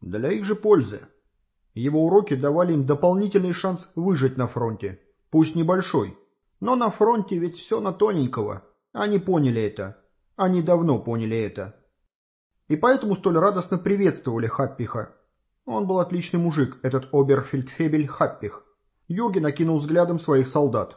Для их же пользы. Его уроки давали им дополнительный шанс выжить на фронте. Пусть небольшой. Но на фронте ведь все на тоненького. Они поняли это. Они давно поняли это. И поэтому столь радостно приветствовали Хаппиха. Он был отличный мужик, этот оберфельдфебель Хаппих. Юрген окинул взглядом своих солдат.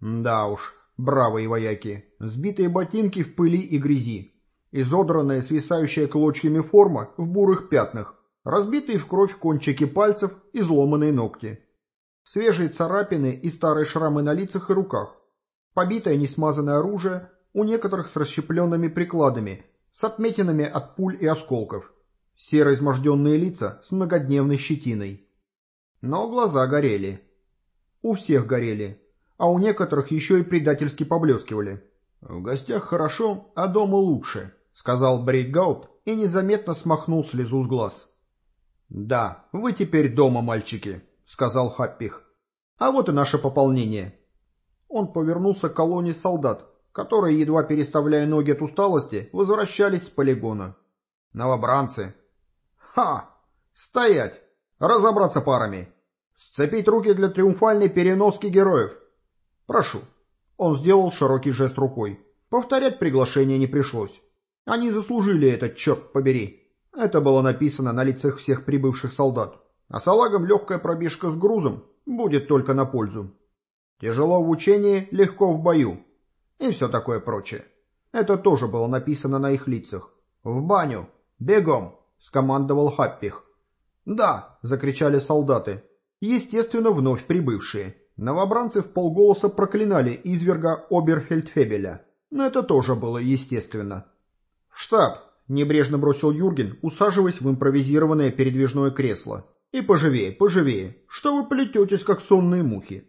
Да уж, бравые вояки. Сбитые ботинки в пыли и грязи. Изодранная, свисающая клочьями форма в бурых пятнах. Разбитые в кровь кончики пальцев, изломанные ногти. Свежие царапины и старые шрамы на лицах и руках. Побитое несмазанное оружие, у некоторых с расщепленными прикладами, с отметинами от пуль и осколков. Серо изможденные лица с многодневной щетиной. Но глаза горели. У всех горели, а у некоторых еще и предательски поблескивали. «В гостях хорошо, а дома лучше», — сказал Брейдгаут и незаметно смахнул слезу с глаз. «Да, вы теперь дома, мальчики», — сказал Хаппих. «А вот и наше пополнение». Он повернулся к колонии солдат, которые, едва переставляя ноги от усталости, возвращались с полигона. «Новобранцы!» «Ха! Стоять! Разобраться парами! Сцепить руки для триумфальной переноски героев! Прошу!» Он сделал широкий жест рукой. Повторять приглашение не пришлось. Они заслужили этот, черт побери. Это было написано на лицах всех прибывших солдат. А салагам легкая пробежка с грузом будет только на пользу. Тяжело в учении, легко в бою. И все такое прочее. Это тоже было написано на их лицах. «В баню! Бегом!» — скомандовал Хаппих. «Да!» — закричали солдаты. Естественно, вновь прибывшие. Новобранцы в полголоса проклинали изверга Оберфельдфебеля. Но это тоже было естественно. «Штаб!» Небрежно бросил Юрген, усаживаясь в импровизированное передвижное кресло. «И поживее, поживее. Что вы плететесь, как сонные мухи?»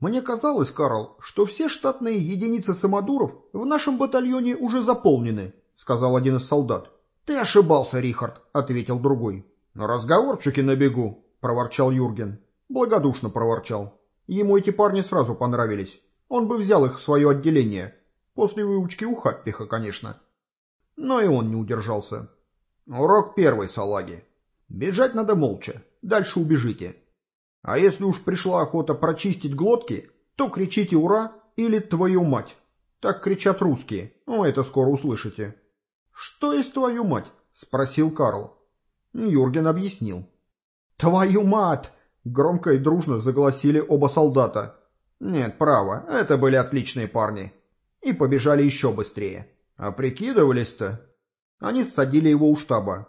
«Мне казалось, Карл, что все штатные единицы самодуров в нашем батальоне уже заполнены», — сказал один из солдат. «Ты ошибался, Рихард», — ответил другой. «На разговорчики на бегу», — проворчал Юрген. Благодушно проворчал. Ему эти парни сразу понравились. Он бы взял их в свое отделение. После выучки у Хаппиха, конечно. Но и он не удержался. Урок первый, салаги. Бежать надо молча, дальше убежите. А если уж пришла охота прочистить глотки, то кричите «Ура!» или «Твою мать!». Так кричат русские, ну это скоро услышите. «Что есть твою мать?» — спросил Карл. Юрген объяснил. «Твою мать!» — громко и дружно загласили оба солдата. Нет, право, это были отличные парни. И побежали еще быстрее. А прикидывались-то... Они ссадили его у штаба.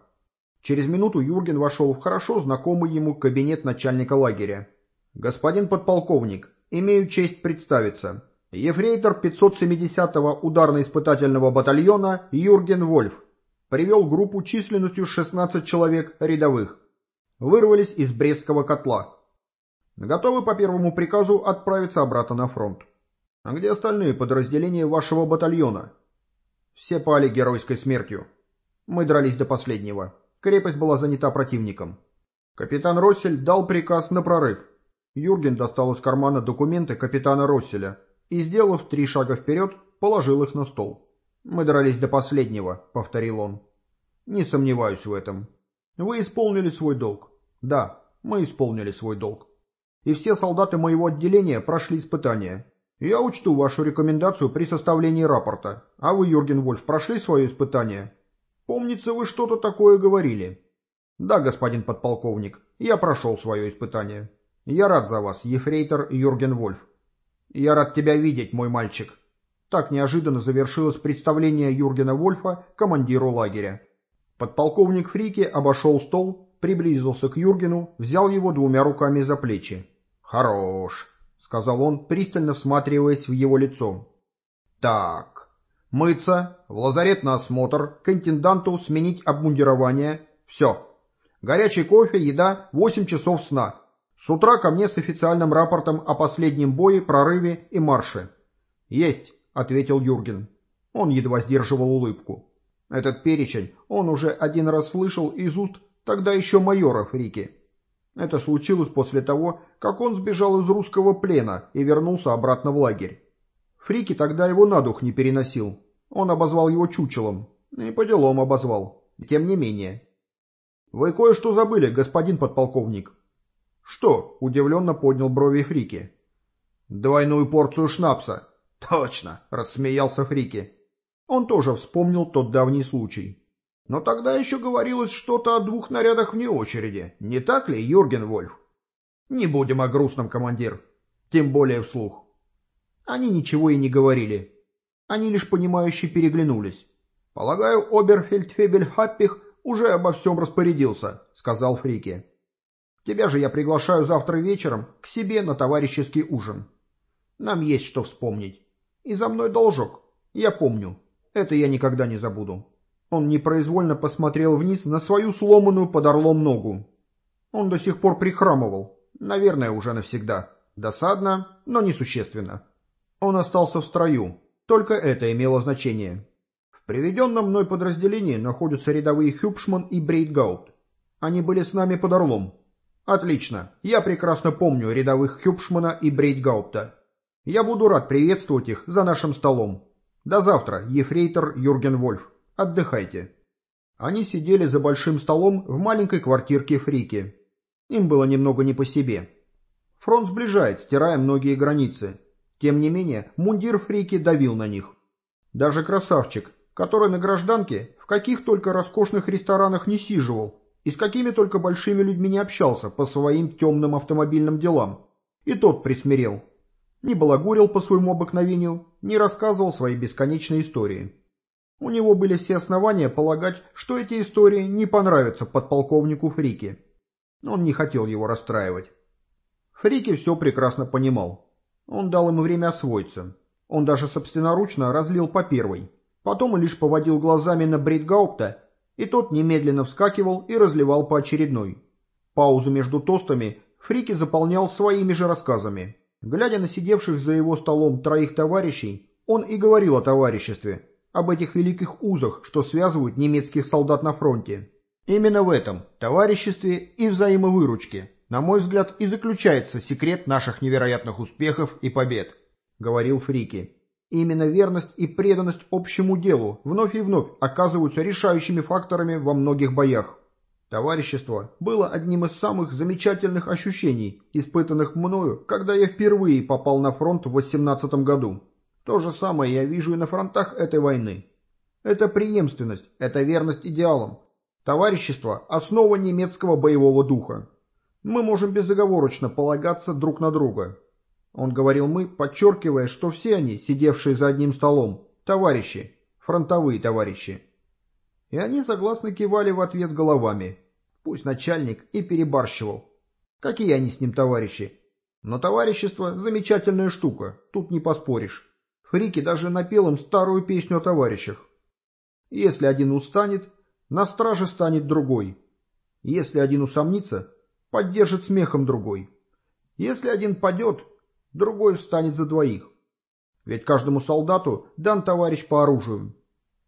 Через минуту Юрген вошел в хорошо знакомый ему кабинет начальника лагеря. «Господин подполковник, имею честь представиться. Ефрейтор 570-го ударно-испытательного батальона Юрген Вольф. Привел группу численностью 16 человек рядовых. Вырвались из Брестского котла. Готовы по первому приказу отправиться обратно на фронт. А где остальные подразделения вашего батальона?» Все пали геройской смертью. Мы дрались до последнего. Крепость была занята противником. Капитан Россель дал приказ на прорыв. Юрген достал из кармана документы капитана Росселя и, сделав три шага вперед, положил их на стол. «Мы дрались до последнего», — повторил он. «Не сомневаюсь в этом. Вы исполнили свой долг. Да, мы исполнили свой долг. И все солдаты моего отделения прошли испытания. Я учту вашу рекомендацию при составлении рапорта. А вы, Юрген Вольф, прошли свое испытание? Помнится, вы что-то такое говорили. Да, господин подполковник, я прошел свое испытание. Я рад за вас, ефрейтор Юрген Вольф. Я рад тебя видеть, мой мальчик. Так неожиданно завершилось представление Юргена Вольфа командиру лагеря. Подполковник Фрике обошел стол, приблизился к Юргену, взял его двумя руками за плечи. «Хорош!» — сказал он, пристально всматриваясь в его лицо. «Так, мыться, в лазарет на осмотр, к интенданту сменить обмундирование. Все. Горячий кофе, еда, восемь часов сна. С утра ко мне с официальным рапортом о последнем бое, прорыве и марше». «Есть», — ответил Юрген. Он едва сдерживал улыбку. Этот перечень он уже один раз слышал из уст тогда еще майора Фрики. Это случилось после того, как он сбежал из русского плена и вернулся обратно в лагерь. Фрики тогда его на дух не переносил. Он обозвал его чучелом. И по делам обозвал. Тем не менее. Вы кое-что забыли, господин подполковник. Что? Удивленно поднял брови Фрики. Двойную порцию шнапса. Точно, рассмеялся Фрики. Он тоже вспомнил тот давний случай. Но тогда еще говорилось что-то о двух нарядах вне очереди. Не так ли, Юрген Вольф? Не будем о грустном, командир. Тем более вслух. Они ничего и не говорили. Они лишь понимающе переглянулись. «Полагаю, Оберфельдфебель Хаппих уже обо всем распорядился», — сказал Фрике. «Тебя же я приглашаю завтра вечером к себе на товарищеский ужин. Нам есть что вспомнить. И за мной должок. Я помню. Это я никогда не забуду». Он непроизвольно посмотрел вниз на свою сломанную под орлом ногу. Он до сих пор прихрамывал. Наверное, уже навсегда. Досадно, но несущественно. Он остался в строю. Только это имело значение. В приведенном мной подразделении находятся рядовые Хюбшман и Брейтгаут. Они были с нами под Орлом. Отлично. Я прекрасно помню рядовых Хюбшмана и Брейтгаупта. Я буду рад приветствовать их за нашим столом. До завтра, ефрейтор Юрген Вольф. Отдыхайте. Они сидели за большим столом в маленькой квартирке Фрики. Им было немного не по себе. Фронт сближает, стирая многие границы. Тем не менее, мундир Фрики давил на них. Даже красавчик, который на гражданке в каких только роскошных ресторанах не сиживал и с какими только большими людьми не общался по своим темным автомобильным делам, и тот присмирел. Не балагурил по своему обыкновению, не рассказывал свои бесконечные истории. У него были все основания полагать, что эти истории не понравятся подполковнику Фрике. Он не хотел его расстраивать. Фрики все прекрасно понимал. Он дал ему время освоиться. Он даже собственноручно разлил по первой. Потом лишь поводил глазами на Бритгаупта, и тот немедленно вскакивал и разливал по очередной. Паузу между тостами Фрики заполнял своими же рассказами. Глядя на сидевших за его столом троих товарищей, он и говорил о товариществе, об этих великих узах, что связывают немецких солдат на фронте. Именно в этом, товариществе и взаимовыручке, на мой взгляд, и заключается секрет наших невероятных успехов и побед, говорил Фрики. Именно верность и преданность общему делу вновь и вновь оказываются решающими факторами во многих боях. Товарищество было одним из самых замечательных ощущений, испытанных мною, когда я впервые попал на фронт в 18 году. То же самое я вижу и на фронтах этой войны. Это преемственность, это верность идеалам, Товарищество – основа немецкого боевого духа. Мы можем безоговорочно полагаться друг на друга. Он говорил «мы», подчеркивая, что все они, сидевшие за одним столом, товарищи, фронтовые товарищи. И они согласно кивали в ответ головами. Пусть начальник и перебарщивал. Какие они с ним товарищи? Но товарищество – замечательная штука, тут не поспоришь. Фрики даже напел им старую песню о товарищах. Если один устанет, на страже станет другой. Если один усомнится, поддержит смехом другой. Если один падет, другой встанет за двоих. Ведь каждому солдату дан товарищ по оружию.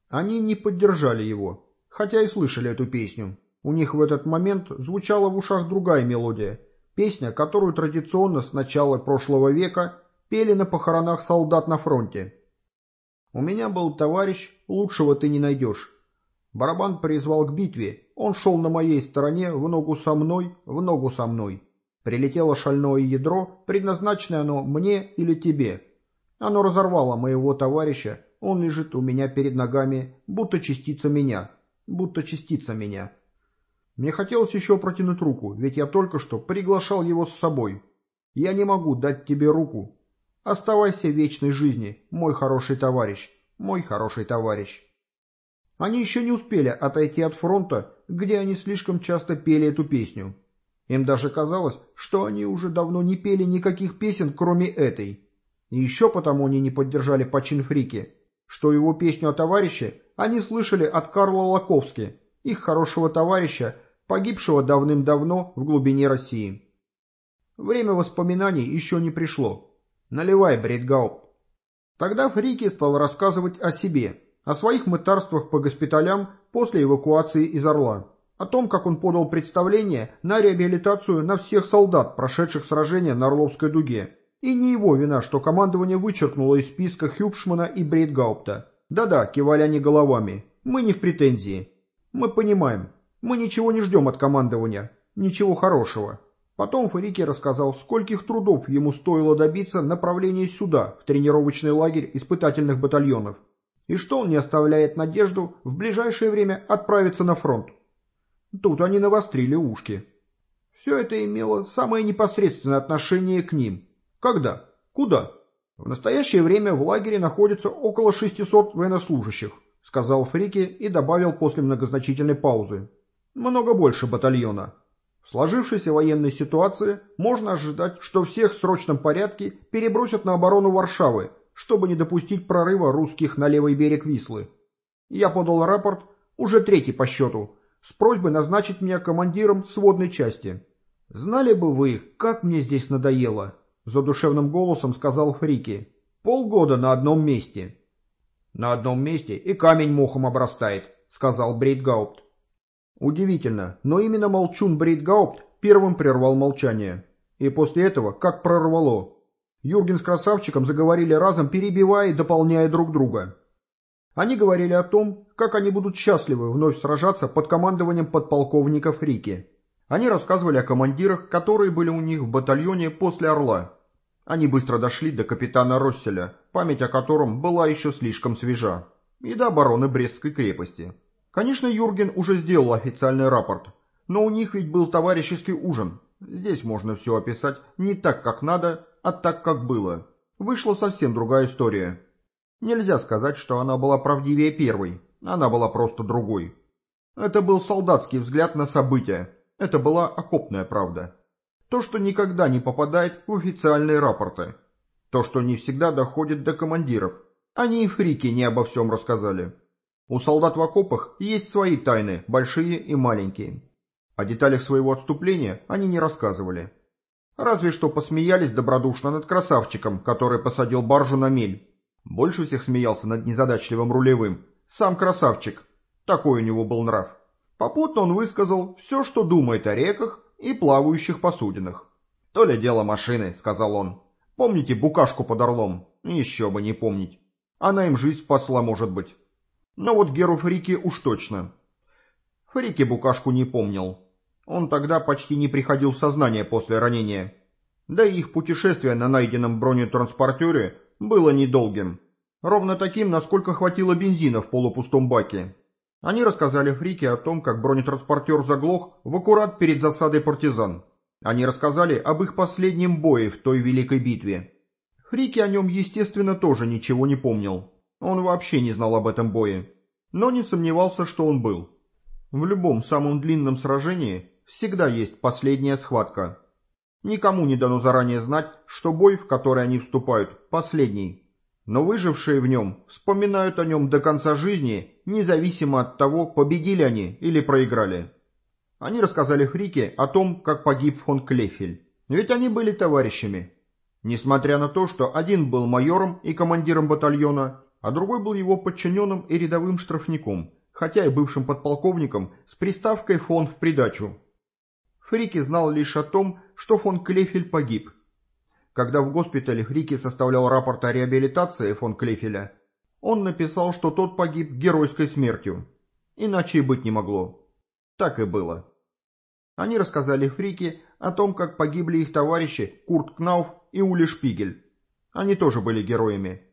Они не поддержали его, хотя и слышали эту песню. У них в этот момент звучала в ушах другая мелодия, песня, которую традиционно с начала прошлого века пели на похоронах солдат на фронте. «У меня был товарищ, лучшего ты не найдешь». Барабан призвал к битве. Он шел на моей стороне, в ногу со мной, в ногу со мной. Прилетело шальное ядро, предназначенное оно мне или тебе. Оно разорвало моего товарища, он лежит у меня перед ногами, будто частица меня, будто частица меня. Мне хотелось еще протянуть руку, ведь я только что приглашал его с собой. Я не могу дать тебе руку. Оставайся в вечной жизни, мой хороший товарищ, мой хороший товарищ. Они еще не успели отойти от фронта, где они слишком часто пели эту песню. Им даже казалось, что они уже давно не пели никаких песен, кроме этой. И еще потому они не поддержали почин Фрики, что его песню о товарище они слышали от Карла Лаковски, их хорошего товарища, погибшего давным-давно в глубине России. Время воспоминаний еще не пришло. Наливай, Брейтгаупт. Тогда Фрики стал рассказывать о себе, о своих мытарствах по госпиталям после эвакуации из Орла, о том, как он подал представление на реабилитацию на всех солдат, прошедших сражения на Орловской дуге. И не его вина, что командование вычеркнуло из списка Хюбшмана и Брейтгаупта. Да-да, кивали они головами. Мы не в претензии. Мы понимаем. Мы ничего не ждем от командования, ничего хорошего. Потом Фарике рассказал, скольких трудов ему стоило добиться направления сюда, в тренировочный лагерь испытательных батальонов, и что он не оставляет надежду в ближайшее время отправиться на фронт. Тут они навострили ушки. Все это имело самое непосредственное отношение к ним. Когда? Куда? В настоящее время в лагере находится около 600 военнослужащих, сказал Фрике и добавил после многозначительной паузы. Много больше батальона. В сложившейся военной ситуации можно ожидать, что всех в срочном порядке перебросят на оборону Варшавы, чтобы не допустить прорыва русских на левый берег Вислы. Я подал рапорт, уже третий по счету, с просьбой назначить меня командиром сводной части. «Знали бы вы, как мне здесь надоело!» — задушевным голосом сказал Фрики. «Полгода на одном месте». «На одном месте и камень мохом обрастает», — сказал Брейтгаупт. Удивительно, но именно молчун Брейтгаупт первым прервал молчание. И после этого как прорвало. Юрген с красавчиком заговорили разом, перебивая и дополняя друг друга. Они говорили о том, как они будут счастливы вновь сражаться под командованием подполковника Фрики. Они рассказывали о командирах, которые были у них в батальоне после «Орла». Они быстро дошли до капитана Росселя, память о котором была еще слишком свежа, и до обороны Брестской крепости. Конечно, Юрген уже сделал официальный рапорт, но у них ведь был товарищеский ужин. Здесь можно все описать не так, как надо, а так, как было. Вышла совсем другая история. Нельзя сказать, что она была правдивее первой, она была просто другой. Это был солдатский взгляд на события, это была окопная правда. То, что никогда не попадает в официальные рапорты. То, что не всегда доходит до командиров. Они и фрики не обо всем рассказали. У солдат в окопах есть свои тайны, большие и маленькие. О деталях своего отступления они не рассказывали. Разве что посмеялись добродушно над красавчиком, который посадил баржу на мель. Больше всех смеялся над незадачливым рулевым. Сам красавчик. Такой у него был нрав. Попутно он высказал все, что думает о реках и плавающих посудинах. «То ли дело машины», — сказал он. «Помните букашку под орлом? Еще бы не помнить. Она им жизнь спасла, может быть. Но вот Геру Фрике уж точно. Фрике Букашку не помнил. Он тогда почти не приходил в сознание после ранения. Да и их путешествие на найденном бронетранспортере было недолгим. Ровно таким, насколько хватило бензина в полупустом баке. Они рассказали Фрике о том, как бронетранспортер заглох в аккурат перед засадой партизан. Они рассказали об их последнем бое в той великой битве. Фрике о нем, естественно, тоже ничего не помнил. Он вообще не знал об этом бое, но не сомневался, что он был. В любом самом длинном сражении всегда есть последняя схватка. Никому не дано заранее знать, что бой, в который они вступают, последний. Но выжившие в нем вспоминают о нем до конца жизни, независимо от того, победили они или проиграли. Они рассказали Фрике о том, как погиб фон Клефель. Ведь они были товарищами. Несмотря на то, что один был майором и командиром батальона, а другой был его подчиненным и рядовым штрафником, хотя и бывшим подполковником с приставкой «фон» в придачу. Фрики знал лишь о том, что фон Клефель погиб. Когда в госпитале Фрики составлял рапорт о реабилитации фон Клефеля, он написал, что тот погиб геройской смертью. Иначе и быть не могло. Так и было. Они рассказали Фрике о том, как погибли их товарищи Курт Кнауф и Ули Шпигель. Они тоже были героями.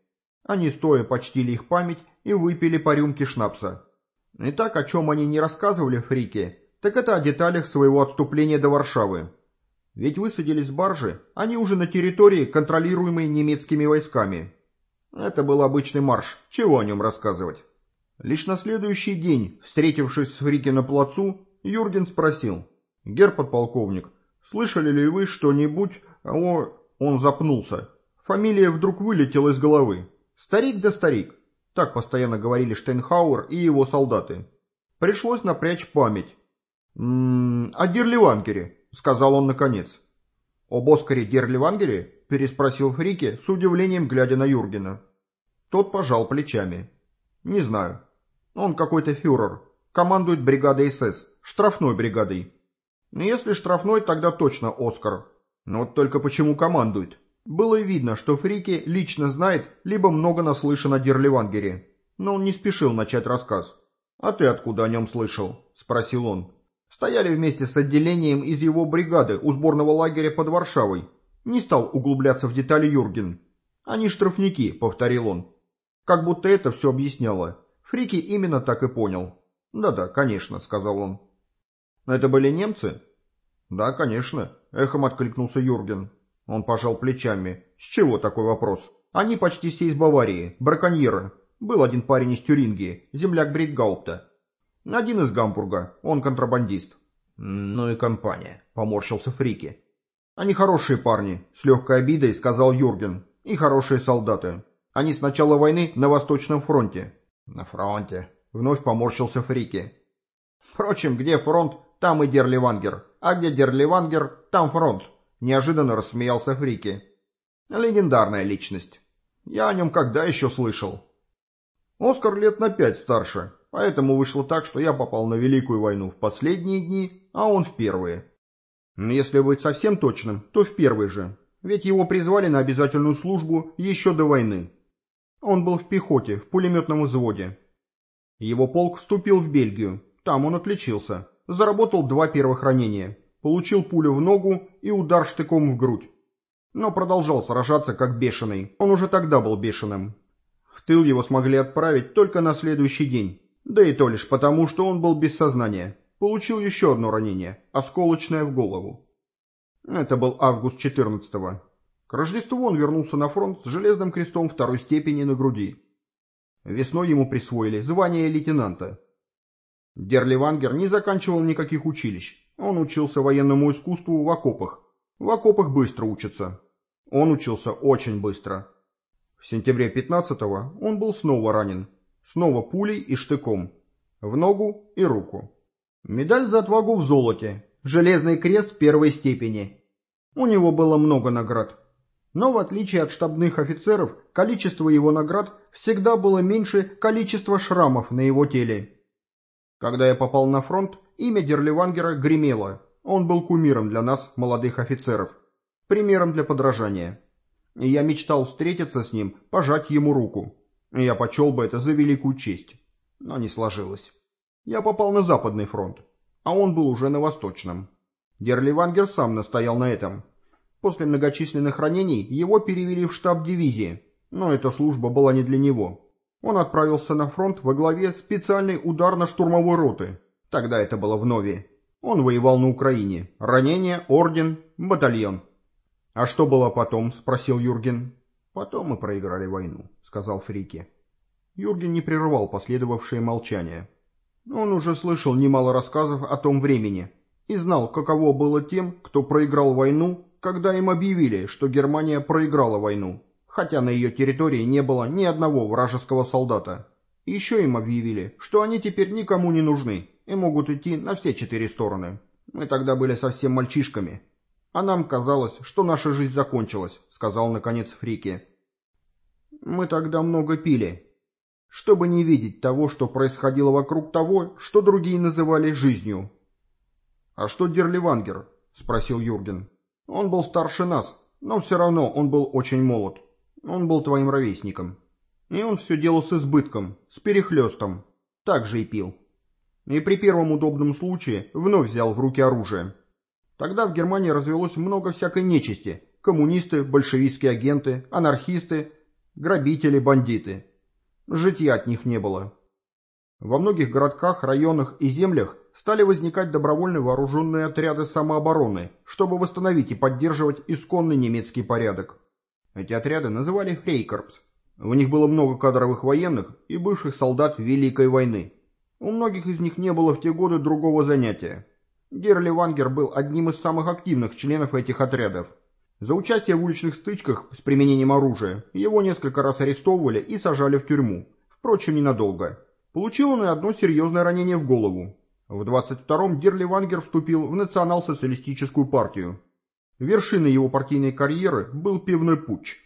Они стоя почтили их память и выпили по рюмке шнапса. И так, о чем они не рассказывали Фрике, так это о деталях своего отступления до Варшавы. Ведь высадились с баржи они уже на территории, контролируемой немецкими войсками. Это был обычный марш, чего о нем рассказывать. Лишь на следующий день, встретившись с Фрике на плацу, Юрген спросил. «Гер подполковник, слышали ли вы что-нибудь о...» Он запнулся. Фамилия вдруг вылетела из головы. Старик да старик. Так постоянно говорили Штейнхауэр и его солдаты. Пришлось напрячь память. «М -м, «О Дирливангере», — сказал он наконец. «Об Оскаре Дирливангере?» — переспросил Фрике с удивлением, глядя на Юргена. Тот пожал плечами. «Не знаю. Он какой-то фюрер. Командует бригадой СС, штрафной бригадой. Если штрафной, тогда точно Оскар. Но вот только почему командует? Было видно, что Фрики лично знает, либо много наслышан о Дерливангере, но он не спешил начать рассказ. «А ты откуда о нем слышал?» – спросил он. Стояли вместе с отделением из его бригады у сборного лагеря под Варшавой. Не стал углубляться в детали Юрген. «Они штрафники», — повторил он. Как будто это все объясняло. Фрики именно так и понял. «Да-да, конечно», — сказал он. «Это были немцы?» «Да, конечно», — эхом откликнулся Юрген. Он пожал плечами. «С чего такой вопрос? Они почти все из Баварии, браконьеры. Был один парень из Тюрингии, земляк Бритгаупта. Один из Гамбурга, он контрабандист». «Ну и компания», — поморщился Фрики. «Они хорошие парни», — с легкой обидой сказал Юрген. «И хорошие солдаты. Они с начала войны на Восточном фронте». «На фронте», — вновь поморщился Фрики. «Впрочем, где фронт, там и Дерливангер. А где Дерливангер, там фронт», — неожиданно рассмеялся Фрики. «Легендарная личность. Я о нем когда еще слышал?» «Оскар лет на пять старше, поэтому вышло так, что я попал на Великую войну в последние дни, а он в первые. Если быть совсем точным, то в первый же, ведь его призвали на обязательную службу еще до войны. Он был в пехоте, в пулеметном взводе. Его полк вступил в Бельгию, там он отличился, заработал два первых ранения, получил пулю в ногу и удар штыком в грудь. Но продолжал сражаться как бешеный, он уже тогда был бешеным. В тыл его смогли отправить только на следующий день, да и то лишь потому, что он был без сознания. Получил еще одно ранение, осколочное в голову. Это был август 14-го. К Рождеству он вернулся на фронт с железным крестом второй степени на груди. Весной ему присвоили звание лейтенанта. Дерливангер не заканчивал никаких училищ. Он учился военному искусству в окопах. В окопах быстро учатся. Он учился очень быстро. В сентябре 15-го он был снова ранен. Снова пулей и штыком. В ногу и руку. Медаль за отвагу в золоте, железный крест первой степени. У него было много наград. Но в отличие от штабных офицеров, количество его наград всегда было меньше количества шрамов на его теле. Когда я попал на фронт, имя Дерливангера гремело. Он был кумиром для нас, молодых офицеров. Примером для подражания. Я мечтал встретиться с ним, пожать ему руку. Я почел бы это за великую честь. Но не сложилось. Я попал на Западный фронт, а он был уже на Восточном. Дерливангер сам настоял на этом. После многочисленных ранений его перевели в штаб дивизии, но эта служба была не для него. Он отправился на фронт во главе специальной ударно-штурмовой роты. Тогда это было в Нове. Он воевал на Украине. Ранение, орден, батальон. «А что было потом?» — спросил Юрген. «Потом мы проиграли войну», — сказал Фрике. Юрген не прерывал последовавшее молчание. Он уже слышал немало рассказов о том времени и знал, каково было тем, кто проиграл войну, когда им объявили, что Германия проиграла войну, хотя на ее территории не было ни одного вражеского солдата. Еще им объявили, что они теперь никому не нужны и могут идти на все четыре стороны. Мы тогда были совсем мальчишками. А нам казалось, что наша жизнь закончилась, сказал наконец Фрики. Мы тогда много пили, чтобы не видеть того, что происходило вокруг того, что другие называли жизнью. «А что Дерливангер?» — спросил Юрген. «Он был старше нас, но все равно он был очень молод. Он был твоим ровесником. И он все делал с избытком, с перехлестом. Так же и пил. И при первом удобном случае вновь взял в руки оружие. Тогда в Германии развелось много всякой нечисти. Коммунисты, большевистские агенты, анархисты, грабители, бандиты. Житья от них не было. Во многих городках, районах и землях стали возникать добровольные вооруженные отряды самообороны, чтобы восстановить и поддерживать исконный немецкий порядок. Эти отряды называли «Фрейкорпс». В них было много кадровых военных и бывших солдат Великой войны. У многих из них не было в те годы другого занятия. Герли Вангер был одним из самых активных членов этих отрядов. За участие в уличных стычках с применением оружия его несколько раз арестовывали и сажали в тюрьму, впрочем, ненадолго. Получил он и одно серьезное ранение в голову. В 22-м Дерли Вангер вступил в национал-социалистическую партию. Вершиной его партийной карьеры был пивной путч.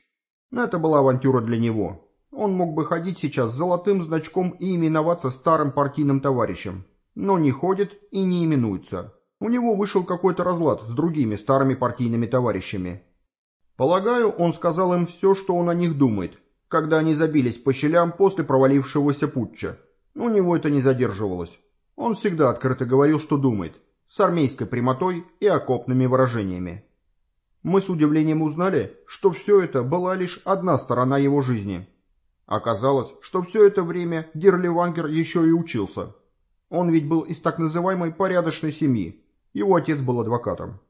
Это была авантюра для него. Он мог бы ходить сейчас с золотым значком и именоваться старым партийным товарищем, но не ходит и не именуется. У него вышел какой-то разлад с другими старыми партийными товарищами. Полагаю, он сказал им все, что он о них думает, когда они забились по щелям после провалившегося путча. У него это не задерживалось. Он всегда открыто говорил, что думает. с армейской прямотой и окопными выражениями. Мы с удивлением узнали, что все это была лишь одна сторона его жизни. Оказалось, что все это время Дерливангер еще и учился. Он ведь был из так называемой порядочной семьи. Его отец был адвокатом.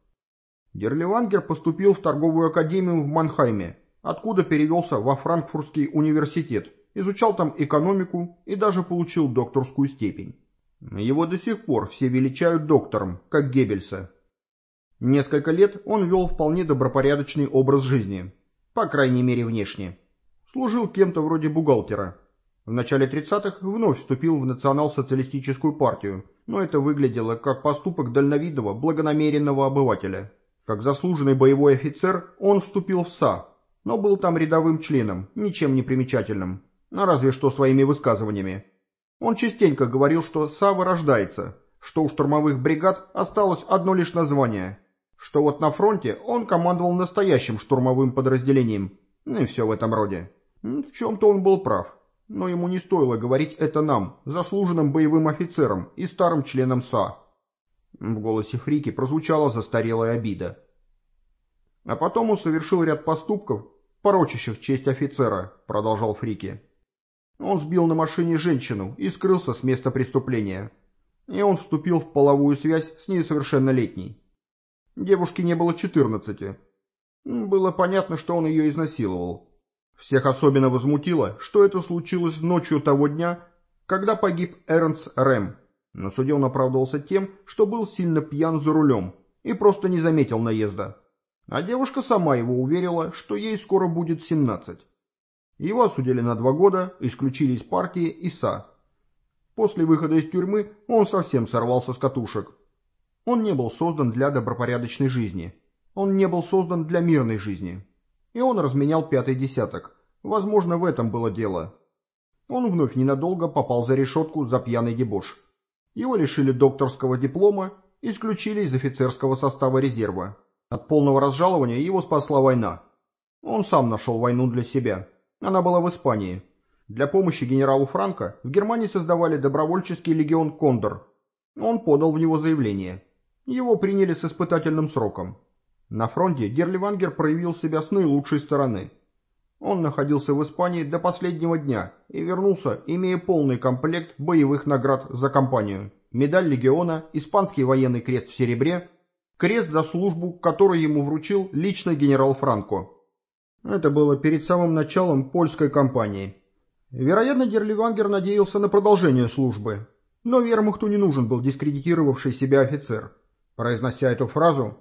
Дерливангер поступил в торговую академию в Манхайме, откуда перевелся во Франкфуртский университет, изучал там экономику и даже получил докторскую степень. Его до сих пор все величают доктором, как Геббельса. Несколько лет он вел вполне добропорядочный образ жизни, по крайней мере внешне. Служил кем-то вроде бухгалтера. В начале 30-х вновь вступил в национал-социалистическую партию, но это выглядело как поступок дальновидного, благонамеренного обывателя. Как заслуженный боевой офицер он вступил в СА, но был там рядовым членом, ничем не примечательным, а разве что своими высказываниями. Он частенько говорил, что СА вырождается, что у штурмовых бригад осталось одно лишь название, что вот на фронте он командовал настоящим штурмовым подразделением, ну и все в этом роде. В чем-то он был прав, но ему не стоило говорить это нам, заслуженным боевым офицерам и старым членам СА. В голосе Фрики прозвучала застарелая обида. А потом он совершил ряд поступков, порочащих честь офицера, продолжал Фрики. Он сбил на машине женщину и скрылся с места преступления. И он вступил в половую связь с несовершеннолетней. Девушке не было четырнадцати. Было понятно, что он ее изнасиловал. Всех особенно возмутило, что это случилось ночью того дня, когда погиб Эрнс Рэм, на суде он оправдывался тем, что был сильно пьян за рулем и просто не заметил наезда. А девушка сама его уверила, что ей скоро будет 17. Его осудили на два года, исключили из партии ИСА. После выхода из тюрьмы он совсем сорвался с катушек. Он не был создан для добропорядочной жизни. Он не был создан для мирной жизни. И он разменял пятый десяток. Возможно, в этом было дело. Он вновь ненадолго попал за решетку за пьяный дебош. Его лишили докторского диплома, исключили из офицерского состава резерва. От полного разжалования его спасла война. Он сам нашел войну для себя. Она была в Испании. Для помощи генералу Франко в Германии создавали добровольческий легион «Кондор». Он подал в него заявление. Его приняли с испытательным сроком. На фронте Дерливангер проявил себя с наилучшей стороны. Он находился в Испании до последнего дня и вернулся, имея полный комплект боевых наград за кампанию. Медаль легиона, испанский военный крест в серебре, крест за службу, который ему вручил лично генерал Франко. Это было перед самым началом польской кампании. Вероятно, Дерливангер надеялся на продолжение службы, но вермахту не нужен был дискредитировавший себя офицер. Произнося эту фразу,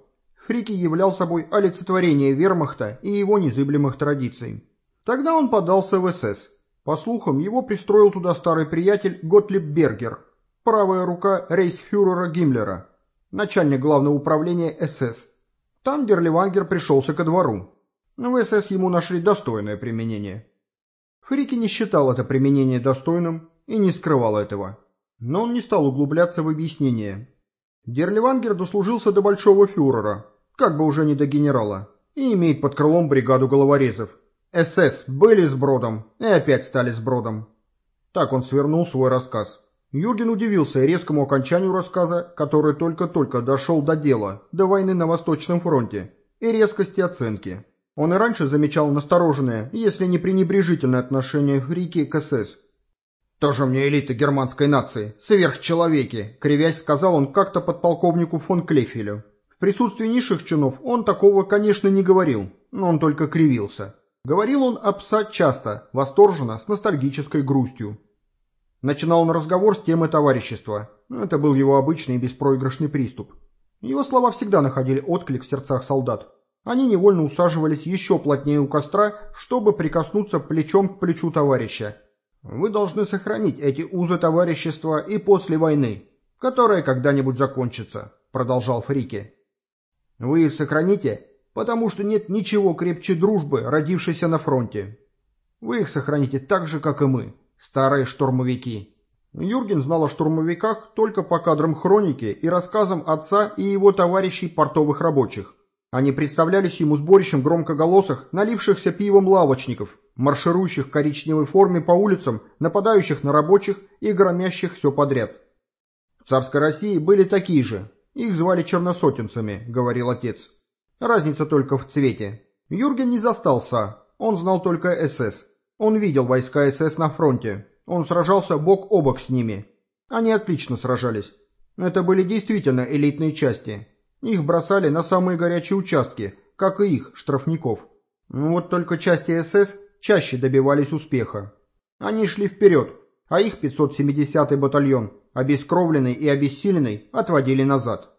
Фрики являл собой олицетворение вермахта и его незыблемых традиций. Тогда он подался в СС. По слухам, его пристроил туда старый приятель Готлиб Бергер, правая рука рейхсфюрера Гиммлера, начальник главного управления СС. Там Дерливангер пришелся ко двору. В СС ему нашли достойное применение. Фрики не считал это применение достойным и не скрывал этого. Но он не стал углубляться в объяснение. Дерливангер дослужился до большого фюрера, как бы уже не до генерала, и имеет под крылом бригаду головорезов. СС были с Бродом и опять стали с Бродом. Так он свернул свой рассказ. Юрген удивился резкому окончанию рассказа, который только-только дошел до дела, до войны на Восточном фронте, и резкости оценки. Он и раньше замечал настороженное, если не пренебрежительное отношение Фрики к СС. «Тоже мне элита германской нации, сверхчеловеки», — кривясь сказал он как-то подполковнику фон Клефелю. В присутствии низших чинов он такого, конечно, не говорил, но он только кривился. Говорил он о пса часто, восторженно, с ностальгической грустью. Начинал он разговор с темы товарищества. Это был его обычный беспроигрышный приступ. Его слова всегда находили отклик в сердцах солдат. Они невольно усаживались еще плотнее у костра, чтобы прикоснуться плечом к плечу товарища. Вы должны сохранить эти узы товарищества и после войны, которая когда-нибудь закончится, продолжал Фрике. Вы их сохраните, потому что нет ничего крепче дружбы, родившейся на фронте. Вы их сохраните так же, как и мы, старые штурмовики. Юрген знал о штурмовиках только по кадрам хроники и рассказам отца и его товарищей портовых рабочих. Они представлялись ему сборищем громкоголосых, налившихся пивом лавочников, марширующих в коричневой форме по улицам, нападающих на рабочих и громящих все подряд. В царской России были такие же, Их звали черносотенцами, говорил отец. Разница только в цвете. Юрген не застался, он знал только СС. Он видел войска СС на фронте. Он сражался бок о бок с ними. Они отлично сражались. Это были действительно элитные части. Их бросали на самые горячие участки, как и их, штрафников. Ну вот только части СС чаще добивались успеха. Они шли вперед, а их 570-й батальон, обескровленный и обессиленный, отводили назад.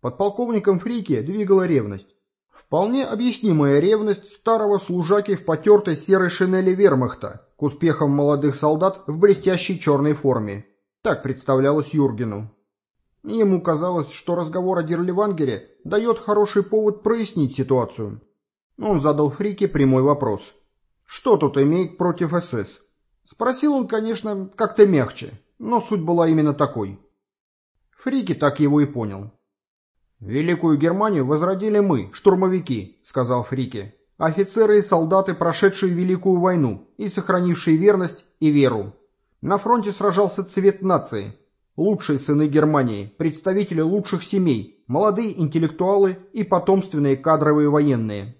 Подполковником Фрике двигала ревность. Вполне объяснимая ревность старого служаки в потертой серой шинели вермахта к успехам молодых солдат в блестящей черной форме. Так представлялось Юргену. Ему казалось, что разговор о Дерливангере дает хороший повод прояснить ситуацию. Он задал Фрике прямой вопрос. Что тут имеет против СС? Спросил он, конечно, как-то мягче, но суть была именно такой. Фрике так его и понял. «Великую Германию возродили мы, штурмовики», — сказал Фрике. «Офицеры и солдаты, прошедшие Великую войну и сохранившие верность и веру. На фронте сражался цвет нации, лучшие сыны Германии, представители лучших семей, молодые интеллектуалы и потомственные кадровые военные.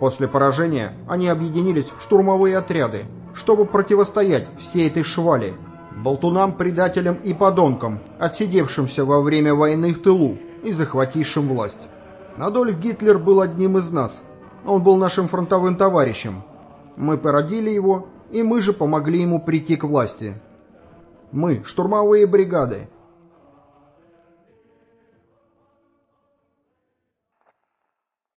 После поражения они объединились в штурмовые отряды, чтобы противостоять всей этой швали, болтунам, предателям и подонкам, отсидевшимся во время войны в тылу и захватившим власть. Адольф Гитлер был одним из нас. Он был нашим фронтовым товарищем. Мы породили его, и мы же помогли ему прийти к власти. Мы, штурмовые бригады,